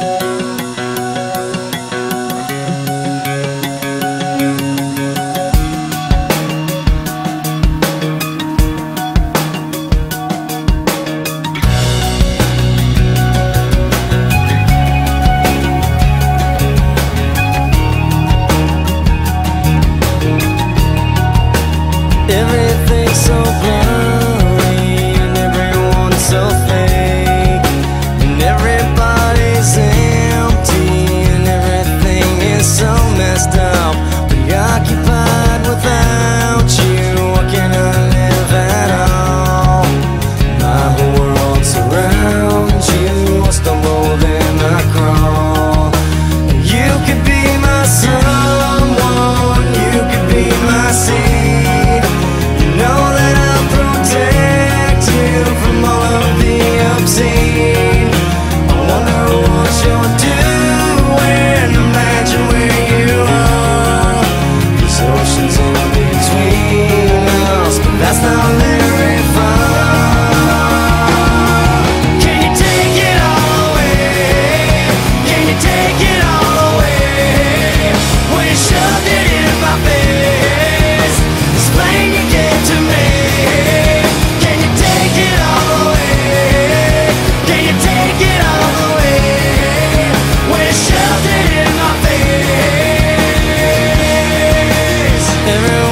Bye. Everyone.